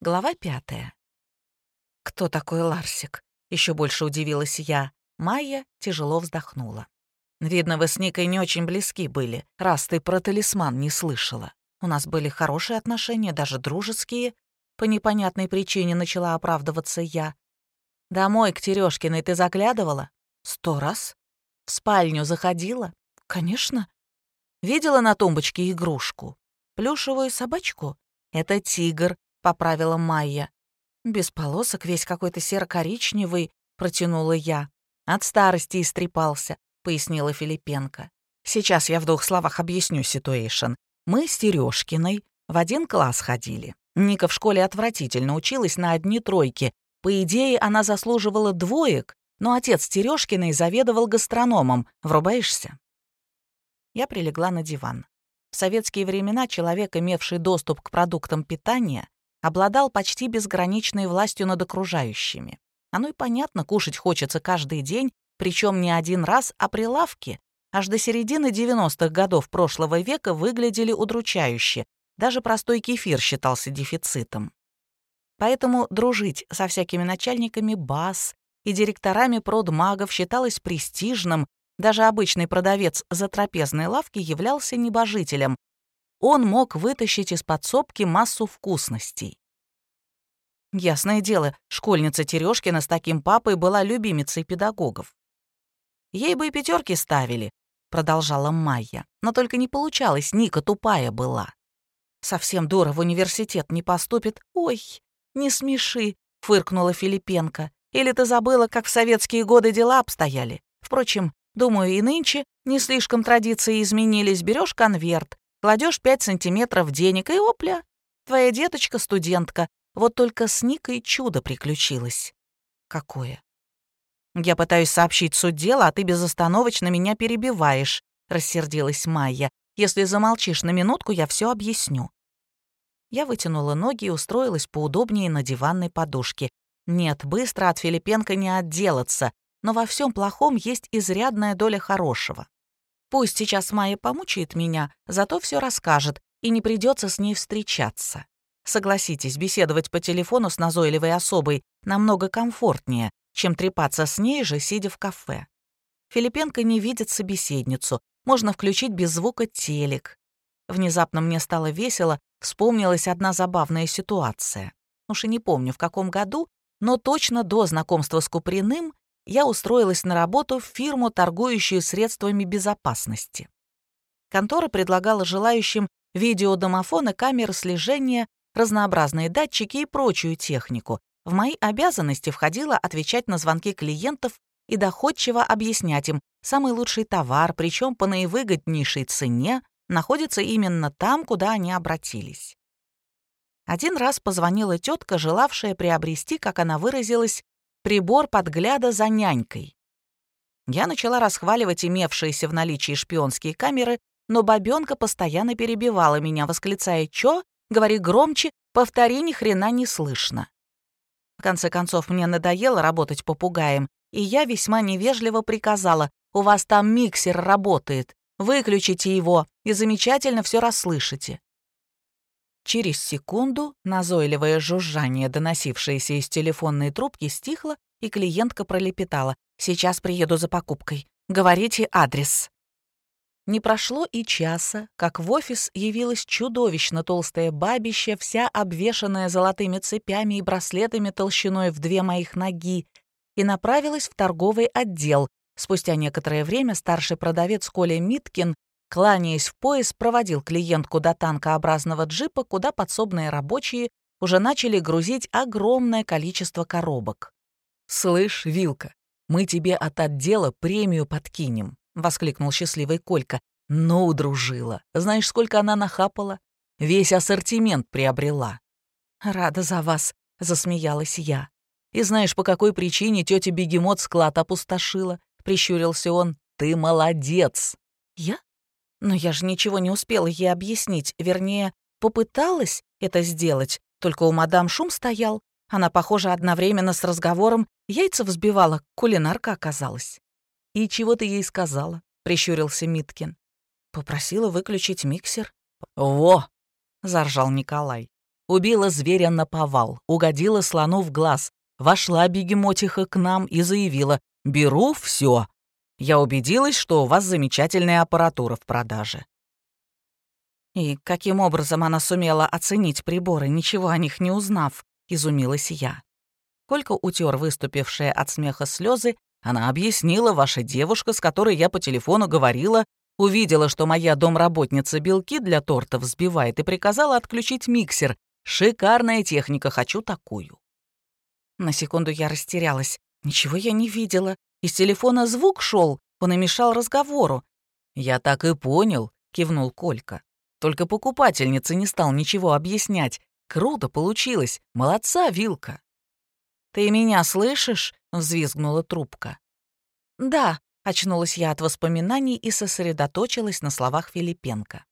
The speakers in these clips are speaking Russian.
Глава пятая. «Кто такой Ларсик?» — еще больше удивилась я. Майя тяжело вздохнула. «Видно, вы с Никой не очень близки были, раз ты про талисман не слышала. У нас были хорошие отношения, даже дружеские. По непонятной причине начала оправдываться я. Домой к Терёшкиной ты заглядывала? Сто раз. В спальню заходила? Конечно. Видела на тумбочке игрушку? Плюшевую собачку? Это тигр, — поправила Майя. «Без полосок, весь какой-то серо-коричневый», — протянула я. «От старости истрепался», — пояснила Филипенко. «Сейчас я в двух словах объясню ситуэйшн. Мы с Терёшкиной в один класс ходили. Ника в школе отвратительно училась на одни тройки. По идее, она заслуживала двоек, но отец Терёшкиной заведовал гастрономом. Врубаешься?» Я прилегла на диван. В советские времена человек, имевший доступ к продуктам питания, обладал почти безграничной властью над окружающими. Оно и понятно, кушать хочется каждый день, причем не один раз, а прилавки аж до середины 90-х годов прошлого века выглядели удручающе. Даже простой кефир считался дефицитом. Поэтому дружить со всякими начальниками БАС и директорами продмагов считалось престижным, даже обычный продавец за трапезной лавки являлся небожителем, он мог вытащить из подсобки массу вкусностей. Ясное дело, школьница Терешкина с таким папой была любимицей педагогов. Ей бы и пятерки ставили, продолжала Майя. Но только не получалось, Ника тупая была. Совсем дура в университет не поступит. Ой, не смеши, фыркнула Филипенко. Или ты забыла, как в советские годы дела обстояли? Впрочем, думаю, и нынче не слишком традиции изменились. Берешь конверт, Кладешь пять сантиметров денег, и опля, твоя деточка-студентка. Вот только с Никой чудо приключилось. Какое? Я пытаюсь сообщить суть дела, а ты безостановочно меня перебиваешь, рассердилась Майя. Если замолчишь на минутку, я все объясню. Я вытянула ноги и устроилась поудобнее на диванной подушке. Нет, быстро от Филипенко не отделаться, но во всем плохом есть изрядная доля хорошего. Пусть сейчас Майя помучает меня, зато все расскажет, и не придется с ней встречаться. Согласитесь, беседовать по телефону с назойливой особой намного комфортнее, чем трепаться с ней же, сидя в кафе. Филипенко не видит собеседницу, можно включить без звука телек. Внезапно мне стало весело, вспомнилась одна забавная ситуация. Уж и не помню, в каком году, но точно до знакомства с Куприным я устроилась на работу в фирму, торгующую средствами безопасности. Контора предлагала желающим видеодомофоны, камеры слежения, разнообразные датчики и прочую технику. В мои обязанности входило отвечать на звонки клиентов и доходчиво объяснять им, самый лучший товар, причем по наивыгоднейшей цене, находится именно там, куда они обратились. Один раз позвонила тетка, желавшая приобрести, как она выразилась, прибор подгляда за нянькой. Я начала расхваливать имевшиеся в наличии шпионские камеры, но бабёнка постоянно перебивала меня, восклицая «Чё? Говори громче, повтори, ни хрена не слышно». В конце концов, мне надоело работать попугаем, и я весьма невежливо приказала «У вас там миксер работает, выключите его, и замечательно все расслышите». Через секунду назойливое жужжание, доносившееся из телефонной трубки, стихло, и клиентка пролепетала. «Сейчас приеду за покупкой. Говорите адрес». Не прошло и часа, как в офис явилась чудовищно толстая бабища, вся обвешанная золотыми цепями и браслетами толщиной в две моих ноги, и направилась в торговый отдел. Спустя некоторое время старший продавец Коля Миткин кланяясь в пояс, проводил клиентку до танкообразного джипа, куда подсобные рабочие уже начали грузить огромное количество коробок. «Слышь, Вилка, мы тебе от отдела премию подкинем», — воскликнул счастливый Колька. «Ну, удружила. Знаешь, сколько она нахапала? Весь ассортимент приобрела». «Рада за вас», — засмеялась я. «И знаешь, по какой причине тетя Бегемот склад опустошила?» — прищурился он. «Ты молодец!» «Я? Но я же ничего не успела ей объяснить, вернее, попыталась это сделать, только у мадам шум стоял. Она, похоже, одновременно с разговором яйца взбивала, кулинарка оказалась. «И чего ты ей сказала?» — прищурился Миткин. Попросила выключить миксер. «Во!» — заржал Николай. убила зверя на повал, угодила слону в глаз, вошла бегемотиха к нам и заявила «Беру все. Я убедилась, что у вас замечательная аппаратура в продаже». «И каким образом она сумела оценить приборы, ничего о них не узнав?» — изумилась я. Колька утер выступившие от смеха слезы, она объяснила, ваша девушка, с которой я по телефону говорила, увидела, что моя домработница белки для торта взбивает и приказала отключить миксер. Шикарная техника, хочу такую. На секунду я растерялась. Ничего я не видела. Из телефона звук шел, он и мешал разговору. «Я так и понял», — кивнул Колька. Только покупательница не стал ничего объяснять. Круто получилось. Молодца, Вилка. «Ты меня слышишь?» — взвизгнула трубка. «Да», — очнулась я от воспоминаний и сосредоточилась на словах Филипенко.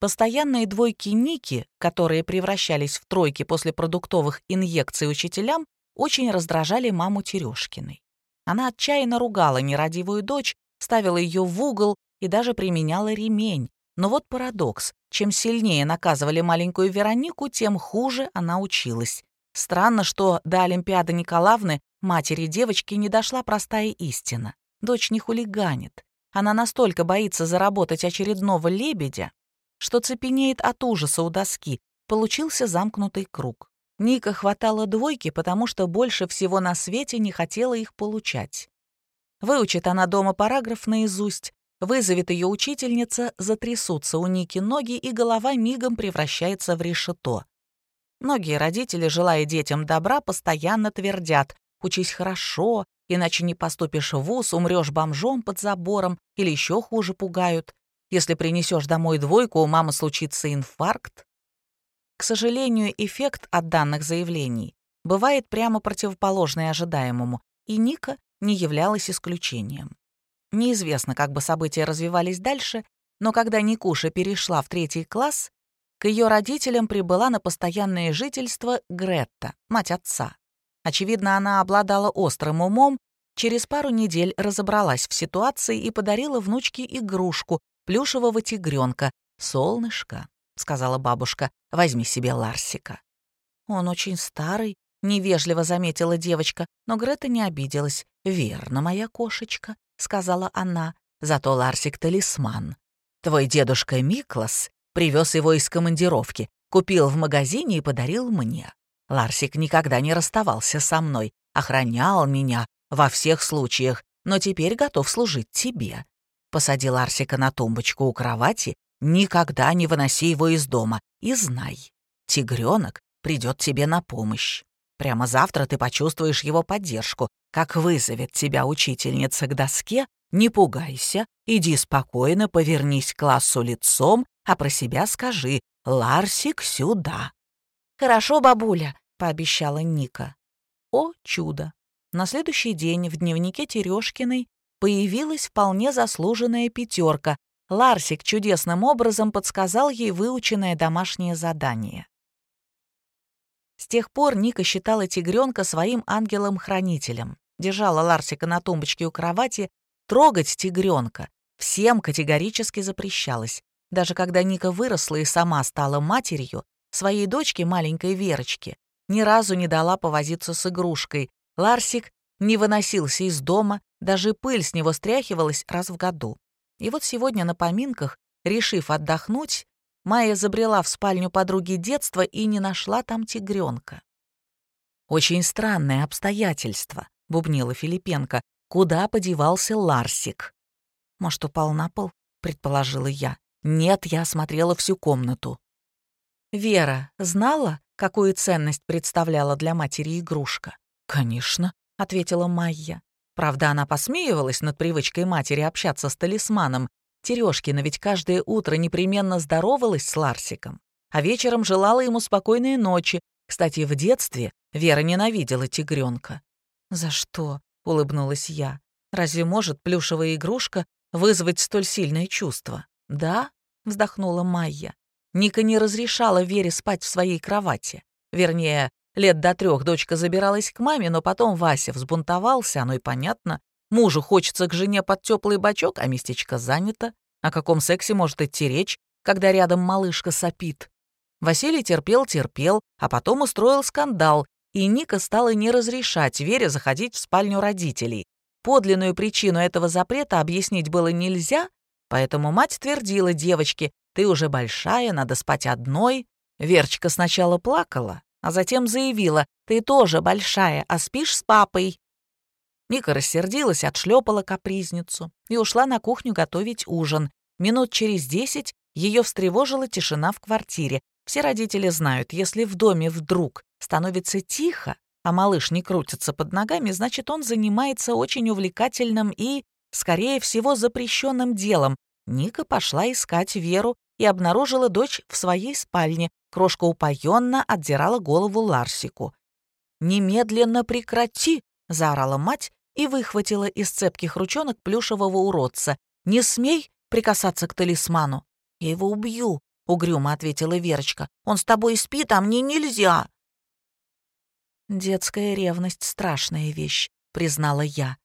Постоянные двойки Ники, которые превращались в тройки после продуктовых инъекций учителям, очень раздражали маму Терешкиной. Она отчаянно ругала нерадивую дочь, ставила ее в угол и даже применяла ремень, но вот парадокс. Чем сильнее наказывали маленькую Веронику, тем хуже она училась. Странно, что до Олимпиады Николаевны матери девочки не дошла простая истина. Дочь не хулиганит. Она настолько боится заработать очередного лебедя, что цепенеет от ужаса у доски. Получился замкнутый круг. Ника хватала двойки, потому что больше всего на свете не хотела их получать. Выучит она дома параграф наизусть, Вызовет ее учительница, затрясутся у Ники ноги, и голова мигом превращается в решето. Многие родители, желая детям добра, постоянно твердят «учись хорошо, иначе не поступишь в вуз, умрешь бомжом под забором» или еще хуже пугают. Если принесешь домой двойку, у мамы случится инфаркт. К сожалению, эффект от данных заявлений бывает прямо противоположный ожидаемому, и Ника не являлась исключением. Неизвестно, как бы события развивались дальше, но когда Никуша перешла в третий класс, к ее родителям прибыла на постоянное жительство Гретта, мать отца. Очевидно, она обладала острым умом, через пару недель разобралась в ситуации и подарила внучке игрушку, плюшевого тигренка. «Солнышко», — сказала бабушка, — «возьми себе Ларсика». «Он очень старый», — невежливо заметила девочка, но Грета не обиделась. «Верно, моя кошечка. — сказала она. «Зато Ларсик — талисман. Твой дедушка Миклас привез его из командировки, купил в магазине и подарил мне. Ларсик никогда не расставался со мной, охранял меня во всех случаях, но теперь готов служить тебе. Посади Ларсика на тумбочку у кровати, никогда не выноси его из дома и знай, тигренок придет тебе на помощь. Прямо завтра ты почувствуешь его поддержку, как вызовет тебя учительница к доске, не пугайся, иди спокойно, повернись к классу лицом, а про себя скажи «Ларсик, сюда». «Хорошо, бабуля», — пообещала Ника. О, чудо! На следующий день в дневнике Терешкиной появилась вполне заслуженная пятерка. Ларсик чудесным образом подсказал ей выученное домашнее задание. С тех пор Ника считала тигренка своим ангелом-хранителем держала Ларсика на тумбочке у кровати, трогать тигренка всем категорически запрещалось. Даже когда Ника выросла и сама стала матерью, своей дочке, маленькой Верочке, ни разу не дала повозиться с игрушкой. Ларсик не выносился из дома, даже пыль с него стряхивалась раз в году. И вот сегодня на поминках, решив отдохнуть, Майя забрела в спальню подруги детства и не нашла там тигренка. Очень странное обстоятельство. — бубнила Филипенко. «Куда подевался Ларсик?» «Может, упал на пол?» — предположила я. «Нет, я осмотрела всю комнату». «Вера знала, какую ценность представляла для матери игрушка?» «Конечно», — ответила Майя. Правда, она посмеивалась над привычкой матери общаться с талисманом. Терешкина ведь каждое утро непременно здоровалась с Ларсиком, а вечером желала ему спокойной ночи. Кстати, в детстве Вера ненавидела тигренка. «За что?» — улыбнулась я. «Разве может плюшевая игрушка вызвать столь сильное чувство?» «Да?» — вздохнула Майя. Ника не разрешала Вере спать в своей кровати. Вернее, лет до трех дочка забиралась к маме, но потом Вася взбунтовался, оно и понятно. Мужу хочется к жене под теплый бачок, а местечко занято. О каком сексе может идти речь, когда рядом малышка сопит? Василий терпел-терпел, а потом устроил скандал, и Ника стала не разрешать Вере заходить в спальню родителей. Подлинную причину этого запрета объяснить было нельзя, поэтому мать твердила девочке, «Ты уже большая, надо спать одной». Верчика сначала плакала, а затем заявила, «Ты тоже большая, а спишь с папой». Ника рассердилась, отшлепала капризницу и ушла на кухню готовить ужин. Минут через десять ее встревожила тишина в квартире. Все родители знают, если в доме вдруг становится тихо, а малыш не крутится под ногами, значит, он занимается очень увлекательным и, скорее всего, запрещенным делом. Ника пошла искать Веру и обнаружила дочь в своей спальне. Крошка упоенно отдирала голову Ларсику. «Немедленно прекрати!» — заорала мать и выхватила из цепких ручонок плюшевого уродца. «Не смей прикасаться к талисману!» «Я его убью!» — угрюмо ответила Верочка. «Он с тобой спит, а мне нельзя!» «Детская ревность — страшная вещь», — признала я.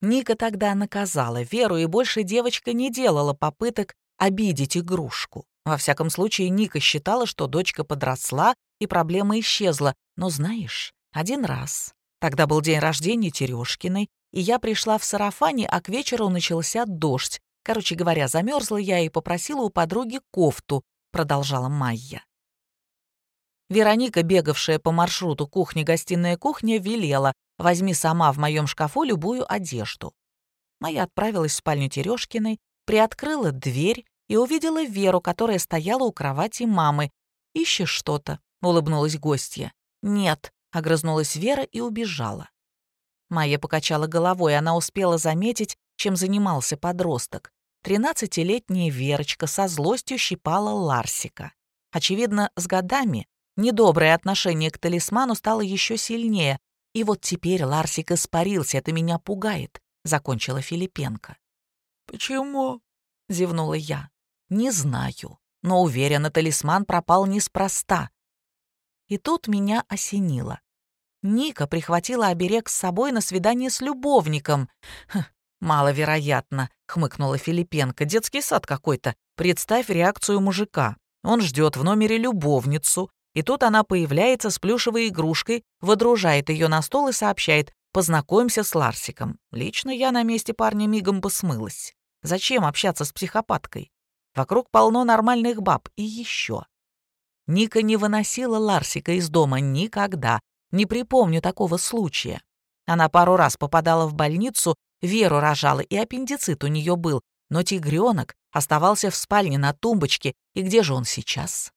Ника тогда наказала Веру, и больше девочка не делала попыток обидеть игрушку. Во всяком случае, Ника считала, что дочка подросла, и проблема исчезла. Но знаешь, один раз, тогда был день рождения Терешкиной, и я пришла в сарафане, а к вечеру начался дождь. Короче говоря, замерзла я и попросила у подруги кофту, продолжала Майя. Вероника, бегавшая по маршруту кухня-гостиная-кухня, велела «возьми сама в моем шкафу любую одежду». Моя отправилась в спальню Терешкиной, приоткрыла дверь и увидела Веру, которая стояла у кровати мамы. «Ищешь что-то?» — улыбнулась гостья. «Нет», — огрызнулась Вера и убежала. Майя покачала головой, она успела заметить, чем занимался подросток. Тринадцатилетняя Верочка со злостью щипала Ларсика. Очевидно, с годами Недоброе отношение к талисману стало еще сильнее. И вот теперь Ларсик испарился, это меня пугает, — закончила Филипенко. «Почему?» — зевнула я. «Не знаю, но уверена, талисман пропал неспроста». И тут меня осенило. Ника прихватила оберег с собой на свидание с любовником. Хм, «Маловероятно», — хмыкнула Филипенко. «Детский сад какой-то. Представь реакцию мужика. Он ждет в номере любовницу, и тут она появляется с плюшевой игрушкой, водружает ее на стол и сообщает «Познакомься с Ларсиком». Лично я на месте парня мигом бы смылась. Зачем общаться с психопаткой? Вокруг полно нормальных баб. И еще. Ника не выносила Ларсика из дома никогда. Не припомню такого случая. Она пару раз попадала в больницу, Веру рожала, и аппендицит у нее был. Но тигренок оставался в спальне на тумбочке. И где же он сейчас?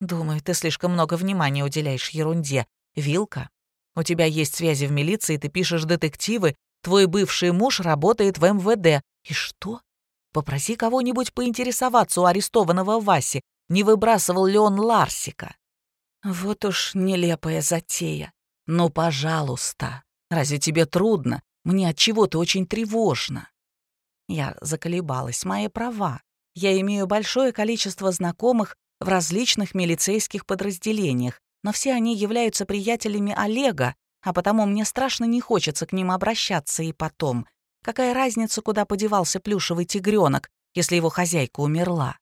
«Думаю, ты слишком много внимания уделяешь ерунде. Вилка, у тебя есть связи в милиции, ты пишешь детективы, твой бывший муж работает в МВД. И что? Попроси кого-нибудь поинтересоваться у арестованного Васи, не выбрасывал ли он Ларсика. Вот уж нелепая затея. Ну, пожалуйста. Разве тебе трудно? Мне от чего-то очень тревожно. Я заколебалась, мои права. Я имею большое количество знакомых в различных милицейских подразделениях, но все они являются приятелями Олега, а потому мне страшно не хочется к ним обращаться и потом. Какая разница, куда подевался плюшевый тигренок, если его хозяйка умерла?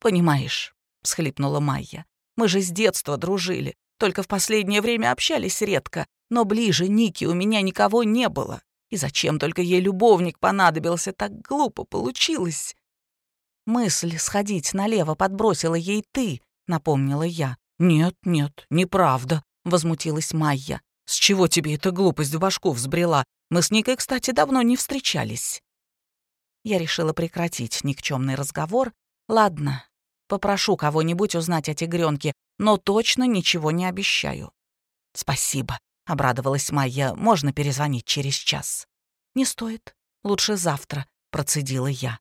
«Понимаешь», — всхлипнула Майя, — «мы же с детства дружили, только в последнее время общались редко, но ближе Ники у меня никого не было. И зачем только ей любовник понадобился, так глупо получилось?» Мысль сходить налево подбросила ей ты, напомнила я. Нет, нет, неправда, возмутилась Майя. С чего тебе эта глупость в башку взбрела? Мы с Никой, кстати, давно не встречались. Я решила прекратить никчемный разговор. Ладно, попрошу кого-нибудь узнать о тигренке, но точно ничего не обещаю. Спасибо, обрадовалась Майя. Можно перезвонить через час. Не стоит. Лучше завтра, процедила я.